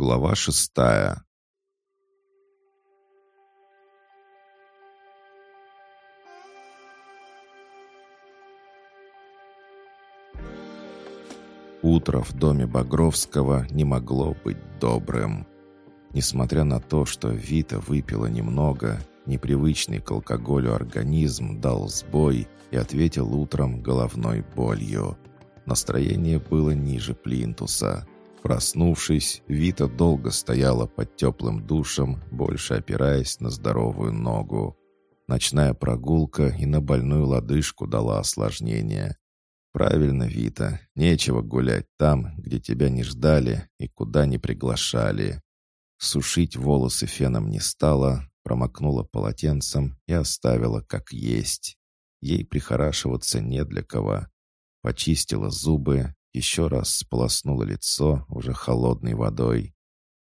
Глава шестая. Утро в доме Багровского не могло быть добрым. Несмотря на то, что Вита выпила немного, непривычный к алкоголю организм дал сбой и ответил утром головной болью. Настроение было ниже плинтуса – Проснувшись, Вита долго стояла под теплым душем, больше опираясь на здоровую ногу. Ночная прогулка и на больную лодыжку дала осложнение. «Правильно, Вита, нечего гулять там, где тебя не ждали и куда не приглашали». Сушить волосы феном не стала, промокнула полотенцем и оставила как есть. Ей прихорашиваться не для кого. Почистила зубы, еще раз сполоснула лицо уже холодной водой.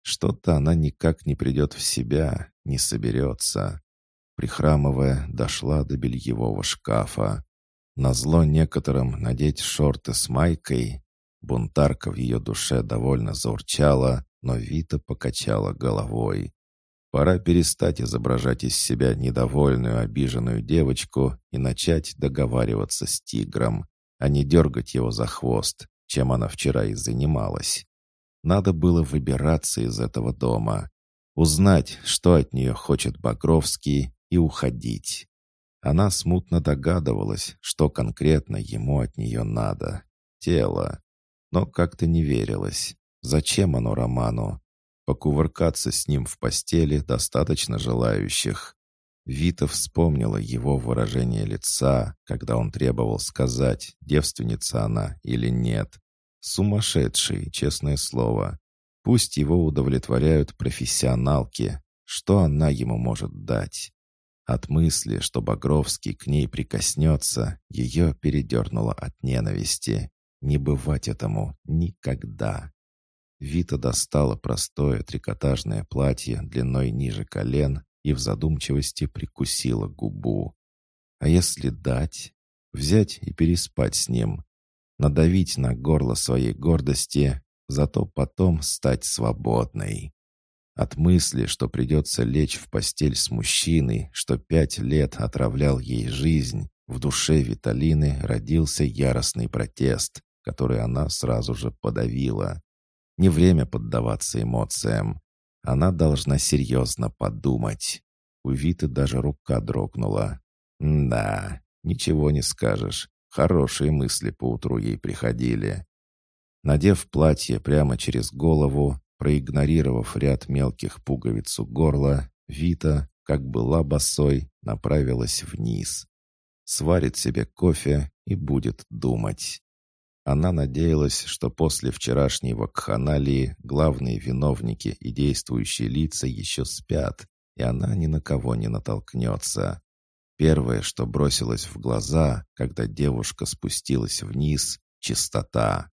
Что-то она никак не придет в себя, не соберется. Прихрамывая, дошла до бельевого шкафа. Назло некоторым надеть шорты с майкой. Бунтарка в ее душе довольно заурчала, но Вита покачала головой. Пора перестать изображать из себя недовольную, обиженную девочку и начать договариваться с тигром а не дергать его за хвост, чем она вчера и занималась. Надо было выбираться из этого дома, узнать, что от нее хочет Багровский, и уходить. Она смутно догадывалась, что конкретно ему от нее надо. Тело. Но как-то не верилось. Зачем оно Роману? Покувыркаться с ним в постели достаточно желающих. Вита вспомнила его выражение лица, когда он требовал сказать, девственница она или нет. Сумасшедший, честное слово. Пусть его удовлетворяют профессионалки. Что она ему может дать? От мысли, что Багровский к ней прикоснется, ее передернуло от ненависти. Не бывать этому никогда. Вита достала простое трикотажное платье длиной ниже колен и в задумчивости прикусила губу. А если дать? Взять и переспать с ним? Надавить на горло своей гордости, зато потом стать свободной? От мысли, что придется лечь в постель с мужчиной, что пять лет отравлял ей жизнь, в душе Виталины родился яростный протест, который она сразу же подавила. Не время поддаваться эмоциям. Она должна серьезно подумать. У Виты даже рука дрогнула. Да, ничего не скажешь. Хорошие мысли поутру ей приходили. Надев платье прямо через голову, проигнорировав ряд мелких пуговиц у горла, Вита, как была босой, направилась вниз. Сварит себе кофе и будет думать. Она надеялась, что после вчерашней вакханалии главные виновники и действующие лица еще спят, и она ни на кого не натолкнется. Первое, что бросилось в глаза, когда девушка спустилась вниз — чистота.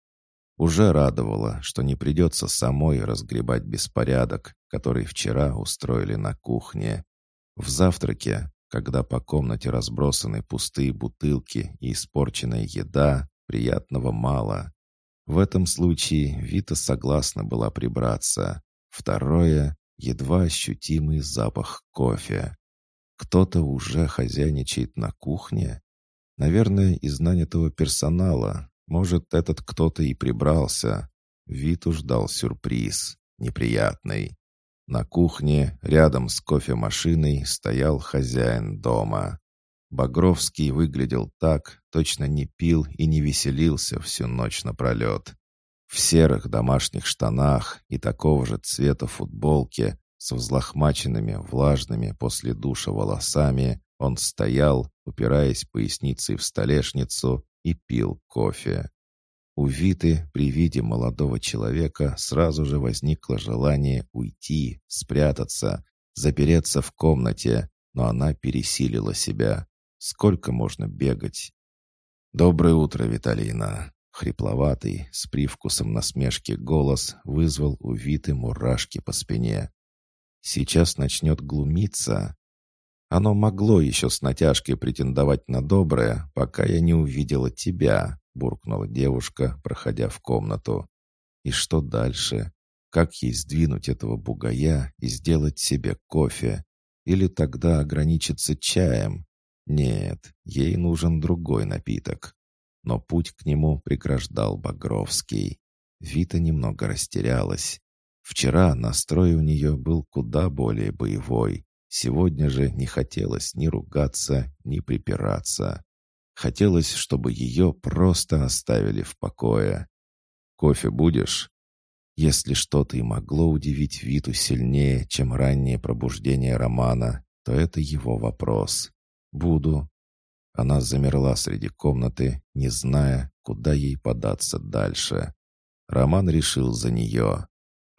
Уже радовало, что не придется самой разгребать беспорядок, который вчера устроили на кухне. В завтраке, когда по комнате разбросаны пустые бутылки и испорченная еда, Приятного мало. В этом случае Вита согласна была прибраться. Второе — едва ощутимый запах кофе. Кто-то уже хозяйничает на кухне. Наверное, из нанятого персонала. Может, этот кто-то и прибрался. Виту ждал сюрприз. Неприятный. На кухне, рядом с кофемашиной, стоял хозяин дома. Багровский выглядел так, точно не пил и не веселился всю ночь напролет. В серых домашних штанах и такого же цвета футболке с взлохмаченными, влажными после душа волосами он стоял, упираясь поясницей в столешницу и пил кофе. У Виты при виде молодого человека сразу же возникло желание уйти, спрятаться, запереться в комнате, но она пересилила себя. Сколько можно бегать? «Доброе утро, Виталина!» Хрипловатый, с привкусом насмешки голос вызвал у Виты мурашки по спине. «Сейчас начнет глумиться. Оно могло еще с натяжкой претендовать на доброе, пока я не увидела тебя», буркнула девушка, проходя в комнату. «И что дальше? как ей сдвинуть этого бугая и сделать себе кофе? Или тогда ограничиться чаем? Нет, ей нужен другой напиток. Но путь к нему преграждал Багровский. Вита немного растерялась. Вчера настрой у нее был куда более боевой. Сегодня же не хотелось ни ругаться, ни припираться. Хотелось, чтобы ее просто оставили в покое. «Кофе будешь?» Если что-то и могло удивить Виту сильнее, чем раннее пробуждение Романа, то это его вопрос. «Буду». Она замерла среди комнаты, не зная, куда ей податься дальше. Роман решил за нее.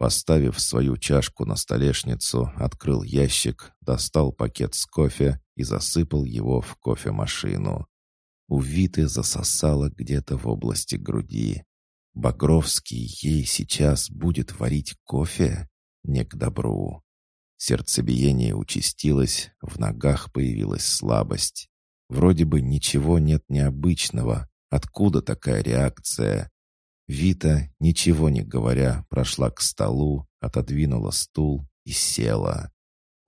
Поставив свою чашку на столешницу, открыл ящик, достал пакет с кофе и засыпал его в кофемашину. У Виты засосало где-то в области груди. Багровский ей сейчас будет варить кофе? Не к добру. Сердцебиение участилось, в ногах появилась слабость. Вроде бы ничего нет необычного. Откуда такая реакция? Вита, ничего не говоря, прошла к столу, отодвинула стул и села.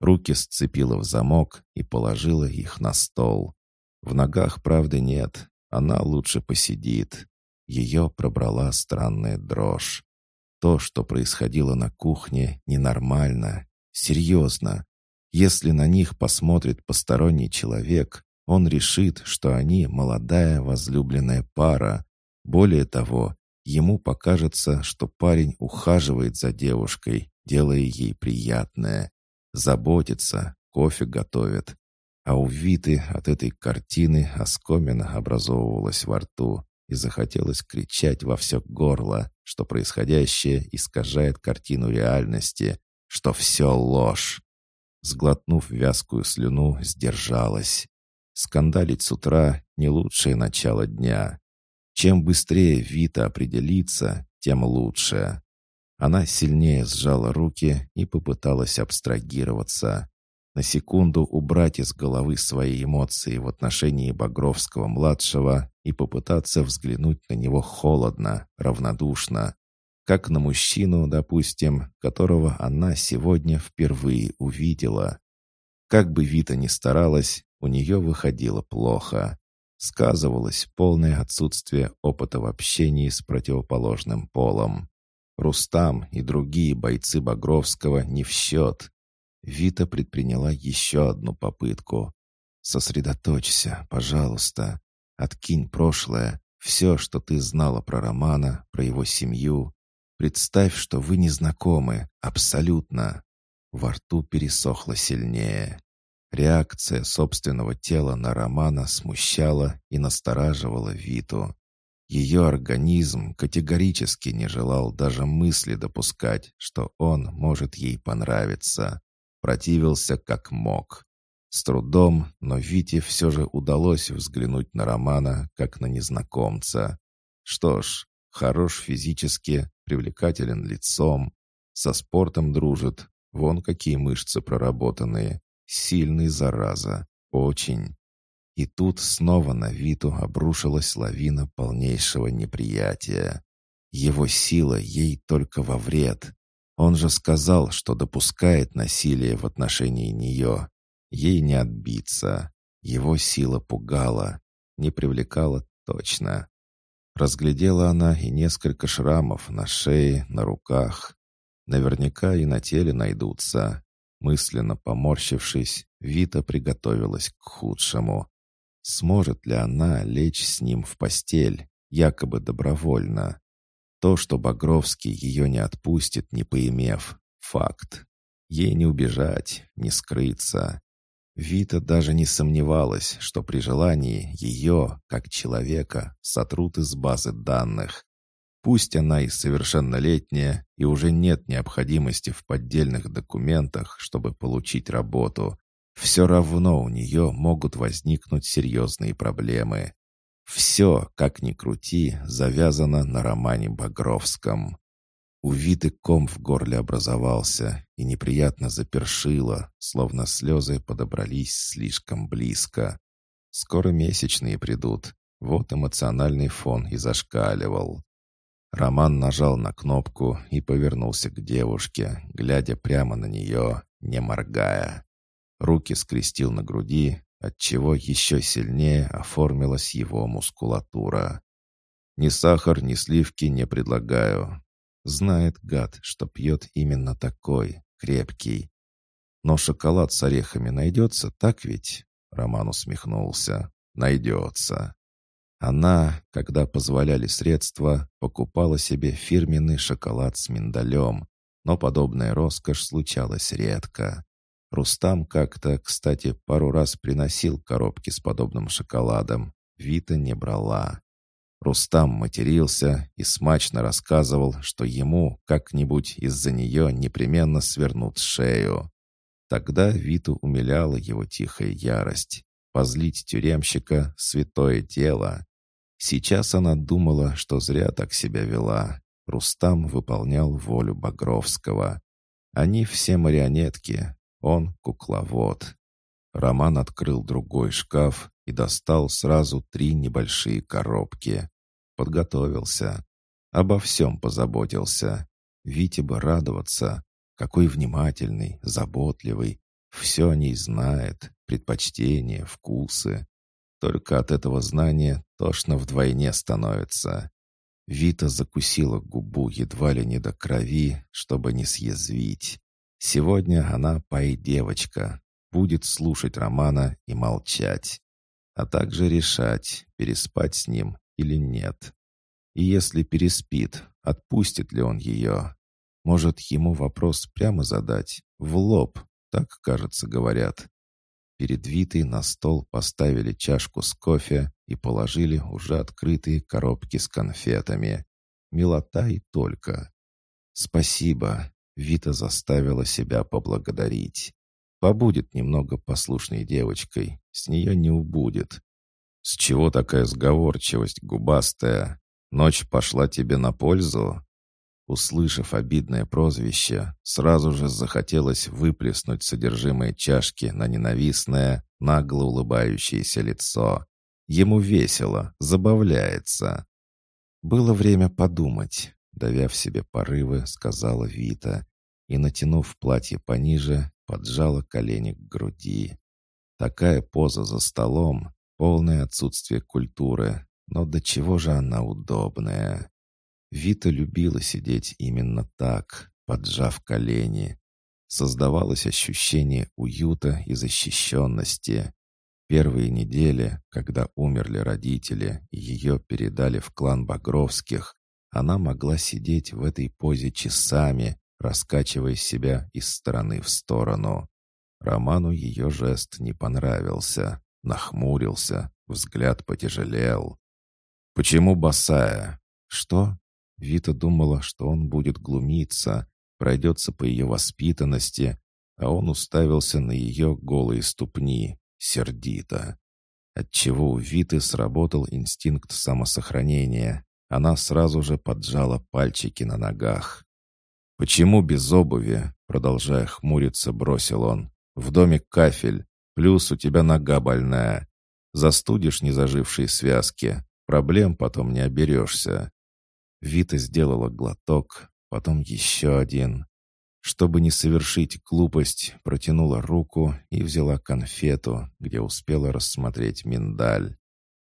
Руки сцепила в замок и положила их на стол. В ногах, правда, нет. Она лучше посидит. Ее пробрала странная дрожь. То, что происходило на кухне, ненормально. Серьезно. Если на них посмотрит посторонний человек, он решит, что они молодая возлюбленная пара. Более того, ему покажется, что парень ухаживает за девушкой, делая ей приятное. Заботится, кофе готовит. А у Виты от этой картины оскомина образовывалась во рту и захотелось кричать во все горло, что происходящее искажает картину реальности, что все ложь. Сглотнув вязкую слюну, сдержалась. Скандалить с утра — не лучшее начало дня. Чем быстрее Вита определится, тем лучше. Она сильнее сжала руки и попыталась абстрагироваться на секунду убрать из головы свои эмоции в отношении Багровского-младшего и попытаться взглянуть на него холодно, равнодушно, как на мужчину, допустим, которого она сегодня впервые увидела. Как бы Вита ни старалась, у нее выходило плохо. Сказывалось полное отсутствие опыта в общении с противоположным полом. Рустам и другие бойцы Багровского не в счет. Вита предприняла еще одну попытку. «Сосредоточься, пожалуйста. Откинь прошлое, все, что ты знала про Романа, про его семью. Представь, что вы не знакомы, абсолютно». Во рту пересохло сильнее. Реакция собственного тела на Романа смущала и настораживала Виту. Ее организм категорически не желал даже мысли допускать, что он может ей понравиться. Противился как мог. С трудом, но Вите все же удалось взглянуть на Романа, как на незнакомца. Что ж, хорош физически, привлекателен лицом, со спортом дружит, вон какие мышцы проработанные. Сильный, зараза, очень. И тут снова на Виту обрушилась лавина полнейшего неприятия. Его сила ей только во вред. Он же сказал, что допускает насилие в отношении нее. Ей не отбиться. Его сила пугала, не привлекала точно. Разглядела она и несколько шрамов на шее, на руках. Наверняка и на теле найдутся. Мысленно поморщившись, Вита приготовилась к худшему. Сможет ли она лечь с ним в постель, якобы добровольно? То, что Багровский ее не отпустит, не поимев, факт. Ей не убежать, не скрыться. Вита даже не сомневалась, что при желании ее, как человека, сотрут из базы данных. Пусть она и совершеннолетняя, и уже нет необходимости в поддельных документах, чтобы получить работу, все равно у нее могут возникнуть серьезные проблемы. Все, как ни крути, завязано на романе Багровском. Увитый ком в горле образовался и неприятно запершило, словно слезы подобрались слишком близко. Скоро месячные придут, вот эмоциональный фон и зашкаливал. Роман нажал на кнопку и повернулся к девушке, глядя прямо на нее, не моргая. Руки скрестил на груди, отчего еще сильнее оформилась его мускулатура. «Ни сахар, ни сливки не предлагаю». Знает гад, что пьет именно такой, крепкий. «Но шоколад с орехами найдется, так ведь?» Роман усмехнулся. «Найдется». Она, когда позволяли средства, покупала себе фирменный шоколад с миндалем, но подобная роскошь случалась редко. Рустам как-то, кстати, пару раз приносил коробки с подобным шоколадом. Вита не брала. Рустам матерился и смачно рассказывал, что ему как-нибудь из-за нее непременно свернут шею. Тогда Виту умиляла его тихая ярость. Позлить тюремщика — святое дело. Сейчас она думала, что зря так себя вела. Рустам выполнял волю Багровского. Они все марионетки, он кукловод. Роман открыл другой шкаф и достал сразу три небольшие коробки. Подготовился. Обо всем позаботился. Вите бы радоваться. Какой внимательный, заботливый. Все о ней знает. Предпочтения, вкусы. Только от этого знания тошно вдвойне становится. Вита закусила губу едва ли не до крови, чтобы не съязвить. Сегодня она пай-девочка, будет слушать Романа и молчать, а также решать, переспать с ним или нет. И если переспит, отпустит ли он ее? Может, ему вопрос прямо задать, в лоб, так, кажется, говорят. Перед Витой на стол поставили чашку с кофе и положили уже открытые коробки с конфетами. Милота и только. «Спасибо», Вита заставила себя поблагодарить. Побудет немного послушной девочкой, с нее не убудет. С чего такая сговорчивость, губастая? Ночь пошла тебе на пользу? Услышав обидное прозвище, сразу же захотелось выплеснуть содержимое чашки на ненавистное, нагло улыбающееся лицо. Ему весело, забавляется. Было время подумать давя в себе порывы, сказала Вита и, натянув платье пониже, поджала колени к груди. Такая поза за столом, полное отсутствие культуры, но до чего же она удобная. Вита любила сидеть именно так, поджав колени. Создавалось ощущение уюта и защищенности. Первые недели, когда умерли родители и ее передали в клан Багровских, она могла сидеть в этой позе часами, раскачивая себя из стороны в сторону. Роману ее жест не понравился, нахмурился, взгляд потяжелел. «Почему босая?» «Что?» Вита думала, что он будет глумиться, пройдется по ее воспитанности, а он уставился на ее голые ступни, сердито. Отчего у Виты сработал инстинкт самосохранения. Она сразу же поджала пальчики на ногах. «Почему без обуви?» Продолжая хмуриться, бросил он. «В доме кафель, плюс у тебя нога больная. Застудишь незажившие связки, проблем потом не оберешься». Вита сделала глоток, потом еще один. Чтобы не совершить глупость, протянула руку и взяла конфету, где успела рассмотреть миндаль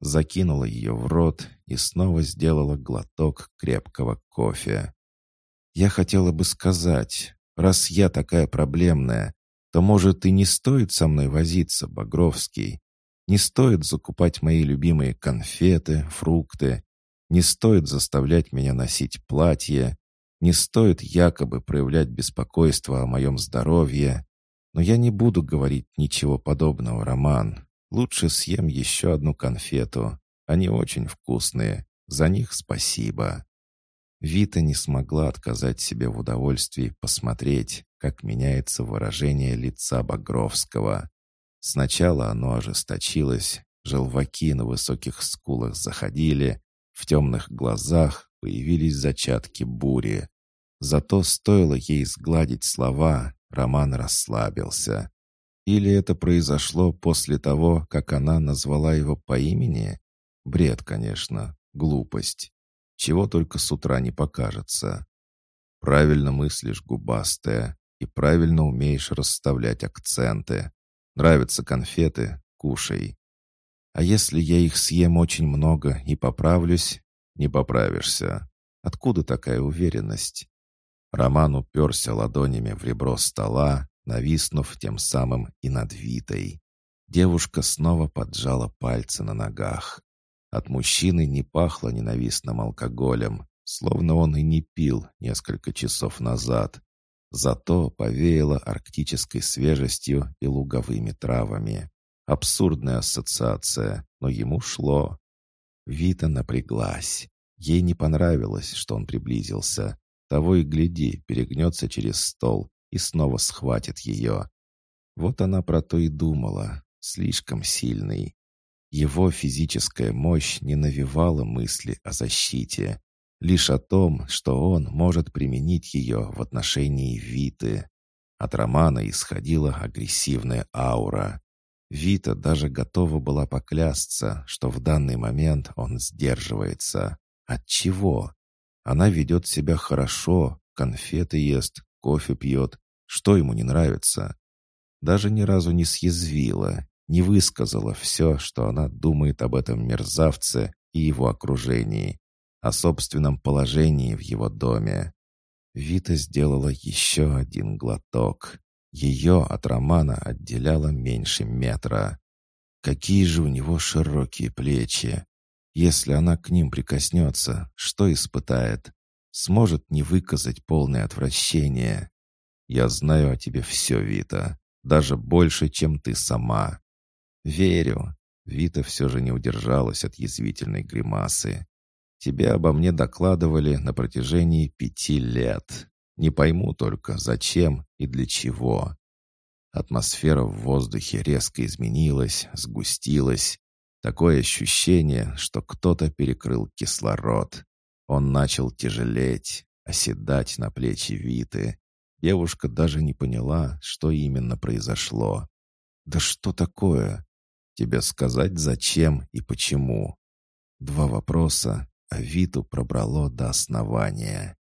закинула ее в рот и снова сделала глоток крепкого кофе. «Я хотела бы сказать, раз я такая проблемная, то, может, и не стоит со мной возиться, Багровский. Не стоит закупать мои любимые конфеты, фрукты. Не стоит заставлять меня носить платье. Не стоит якобы проявлять беспокойство о моем здоровье. Но я не буду говорить ничего подобного, Роман. Лучше съем еще одну конфету. Они очень вкусные. За них спасибо». Вита не смогла отказать себе в удовольствии посмотреть, как меняется выражение лица Багровского. Сначала оно ожесточилось, желваки на высоких скулах заходили, в темных глазах появились зачатки бури. Зато стоило ей сгладить слова, Роман расслабился. Или это произошло после того, как она назвала его по имени? Бред, конечно, глупость. чего только с утра не покажется. Правильно мыслишь, губастая, и правильно умеешь расставлять акценты. Нравятся конфеты — кушай. А если я их съем очень много и поправлюсь? Не поправишься. Откуда такая уверенность? Роман уперся ладонями в ребро стола, нависнув тем самым и над Витой. Девушка снова поджала пальцы на ногах. От мужчины не пахло ненавистным алкоголем, словно он и не пил несколько часов назад. Зато повеяло арктической свежестью и луговыми травами. Абсурдная ассоциация, но ему шло. Вита напряглась. Ей не понравилось, что он приблизился. Того и гляди, перегнется через стол и снова схватит ее. Вот она про то и думала. Слишком сильный. Его физическая мощь не навевала мысли о защите. Лишь о том, что он может применить ее в отношении Виты. От Романа исходила агрессивная аура. Вита даже готова была поклясться, что в данный момент он сдерживается. От чего? Она ведет себя хорошо, конфеты ест, кофе пьет. Что ему не нравится? Даже ни разу не съязвила, не высказала все, что она думает об этом мерзавце и его окружении, о собственном положении в его доме. Вита сделала еще один глоток. Ее от Романа отделяло меньше метра. Какие же у него широкие плечи! Если она к ним прикоснется, что испытает? Сможет не выказать полное отвращение. Я знаю о тебе все, Вита, даже больше, чем ты сама. Верю. Вита все же не удержалась от язвительной гримасы. Тебе обо мне докладывали на протяжении пяти лет. Не пойму только, зачем и для чего. Атмосфера в воздухе резко изменилась, сгустилась. Такое ощущение, что кто-то перекрыл кислород. Он начал тяжелеть, оседать на плечи Виты. Девушка даже не поняла, что именно произошло. «Да что такое? Тебе сказать, зачем и почему?» Два вопроса, а Виту пробрало до основания.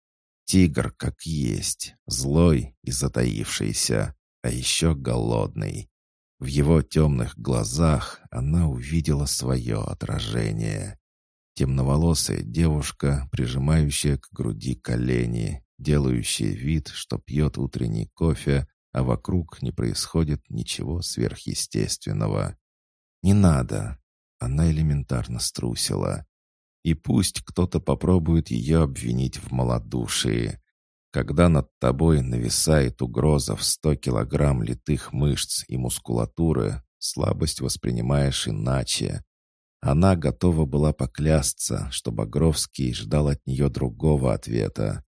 Тигр как есть, злой и затаившийся, а еще голодный. В его темных глазах она увидела свое отражение. Темноволосая девушка, прижимающая к груди колени, делающая вид, что пьет утренний кофе, а вокруг не происходит ничего сверхъестественного. «Не надо!» Она элементарно струсила. И пусть кто-то попробует ее обвинить в малодушии. Когда над тобой нависает угроза в сто килограмм литых мышц и мускулатуры, слабость воспринимаешь иначе. Она готова была поклясться, что Багровский ждал от нее другого ответа.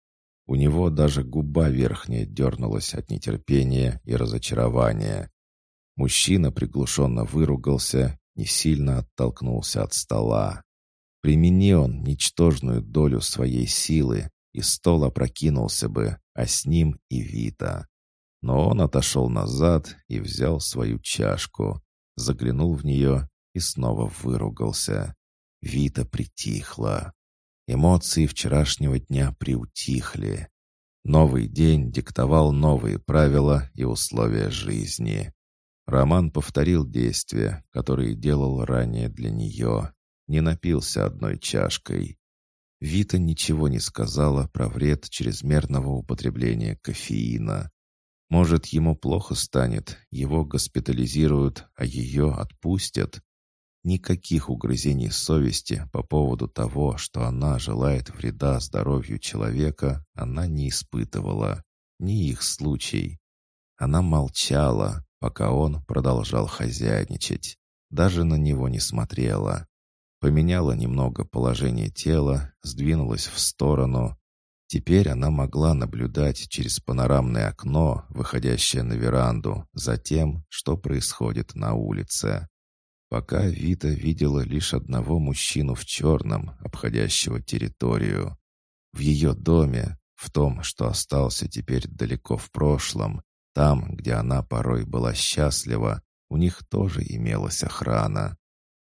У него даже губа верхняя дернулась от нетерпения и разочарования. Мужчина приглушенно выругался, не сильно оттолкнулся от стола. Примени он ничтожную долю своей силы, и стол опрокинулся бы, а с ним и Вита. Но он отошел назад и взял свою чашку, заглянул в нее и снова выругался. Вита притихла. Эмоции вчерашнего дня приутихли. Новый день диктовал новые правила и условия жизни. Роман повторил действия, которые делал ранее для нее, не напился одной чашкой. Вита ничего не сказала про вред чрезмерного употребления кофеина. Может, ему плохо станет, его госпитализируют, а ее отпустят. Никаких угрызений совести по поводу того, что она желает вреда здоровью человека, она не испытывала. Не их случай. Она молчала, пока он продолжал хозяйничать. Даже на него не смотрела поменяла немного положение тела, сдвинулась в сторону. Теперь она могла наблюдать через панорамное окно, выходящее на веранду, за тем, что происходит на улице. Пока Вита видела лишь одного мужчину в черном, обходящего территорию. В ее доме, в том, что остался теперь далеко в прошлом, там, где она порой была счастлива, у них тоже имелась охрана.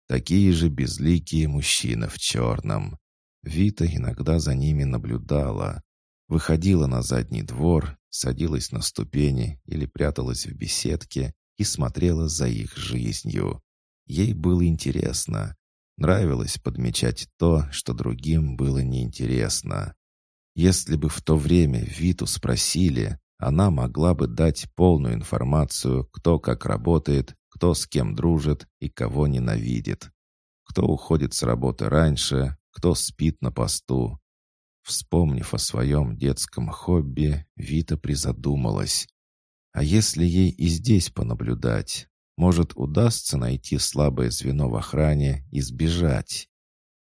Такие же безликие мужчины в черном. Вита иногда за ними наблюдала. Выходила на задний двор, садилась на ступени или пряталась в беседке и смотрела за их жизнью. Ей было интересно. Нравилось подмечать то, что другим было неинтересно. Если бы в то время Виту спросили, она могла бы дать полную информацию, кто как работает, кто с кем дружит и кого ненавидит, кто уходит с работы раньше, кто спит на посту. Вспомнив о своем детском хобби, Вита призадумалась. А если ей и здесь понаблюдать? Может, удастся найти слабое звено в охране и сбежать?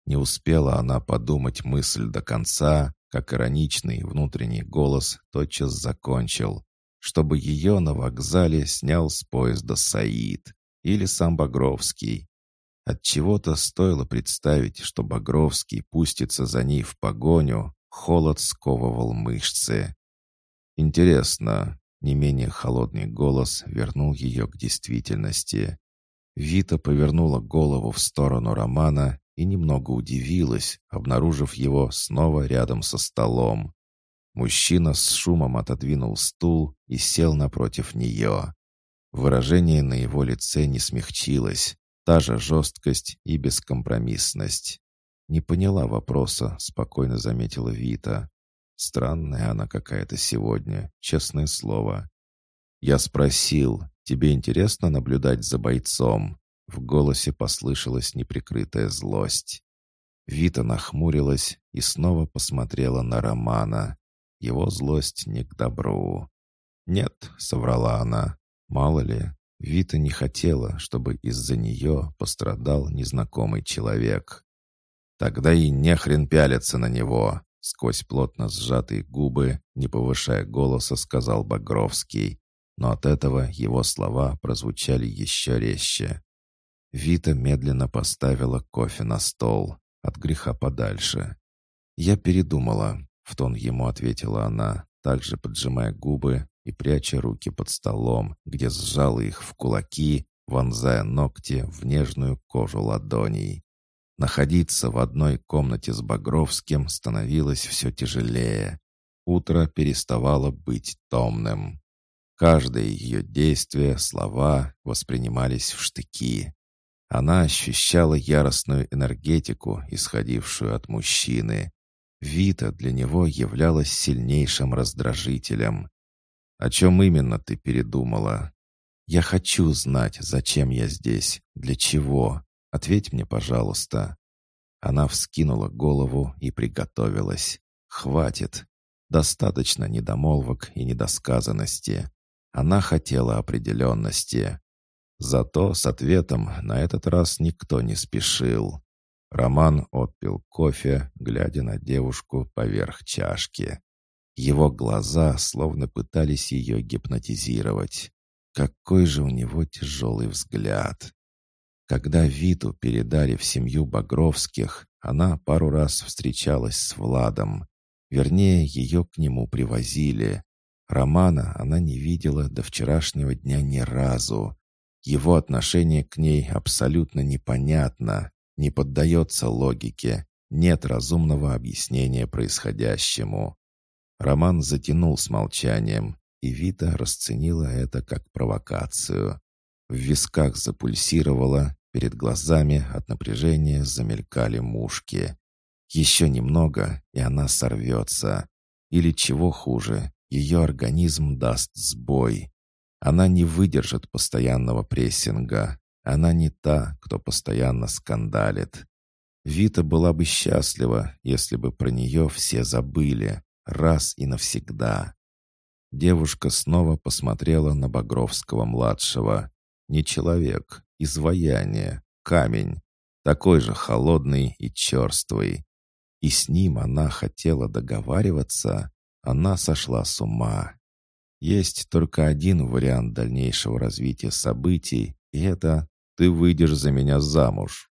Не успела она подумать мысль до конца, как ироничный внутренний голос тотчас закончил, чтобы ее на вокзале снял с поезда Саид или сам Багровский. От чего-то стоило представить, что Багровский пустится за ней в погоню, холод сковывал мышцы. Интересно, не менее холодный голос вернул ее к действительности. Вита повернула голову в сторону Романа и немного удивилась, обнаружив его снова рядом со столом. Мужчина с шумом отодвинул стул и сел напротив нее. Выражение на его лице не смягчилось, та же жесткость и бескомпромиссность. «Не поняла вопроса», — спокойно заметила Вита. «Странная она какая-то сегодня, честное слово». «Я спросил, тебе интересно наблюдать за бойцом?» В голосе послышалась неприкрытая злость. Вита нахмурилась и снова посмотрела на Романа. Его злость не к добру. «Нет», — соврала она, — «мало ли». Вита не хотела, чтобы из-за нее пострадал незнакомый человек. «Тогда и не хрен пялиться на него!» Сквозь плотно сжатые губы, не повышая голоса, сказал Багровский. Но от этого его слова прозвучали еще резче. Вита медленно поставила кофе на стол, от греха подальше. «Я передумала», — в тон ему ответила она, также поджимая губы и пряча руки под столом, где сжала их в кулаки, вонзая ногти в нежную кожу ладоней. Находиться в одной комнате с Багровским становилось все тяжелее. Утро переставало быть томным. Каждое ее действие, слова воспринимались в штыки. Она ощущала яростную энергетику, исходившую от мужчины. Вита для него являлась сильнейшим раздражителем. «О чем именно ты передумала?» «Я хочу знать, зачем я здесь, для чего. Ответь мне, пожалуйста». Она вскинула голову и приготовилась. «Хватит. Достаточно недомолвок и недосказанности. Она хотела определенности. Зато с ответом на этот раз никто не спешил. Роман отпил кофе, глядя на девушку поверх чашки. Его глаза словно пытались ее гипнотизировать. Какой же у него тяжелый взгляд. Когда Виту передали в семью Багровских, она пару раз встречалась с Владом. Вернее, ее к нему привозили. Романа она не видела до вчерашнего дня ни разу. Его отношение к ней абсолютно непонятно, не поддается логике, нет разумного объяснения происходящему. Роман затянул с молчанием, и Вита расценила это как провокацию. В висках запульсировало, перед глазами от напряжения замелькали мушки. Еще немного, и она сорвется. Или чего хуже, ее организм даст сбой. Она не выдержит постоянного прессинга. Она не та, кто постоянно скандалит. Вита была бы счастлива, если бы про нее все забыли, раз и навсегда. Девушка снова посмотрела на Багровского-младшего. Не человек, изваяние, камень, такой же холодный и черствый. И с ним она хотела договариваться. Она сошла с ума. Есть только один вариант дальнейшего развития событий, и это «ты выйдешь за меня замуж».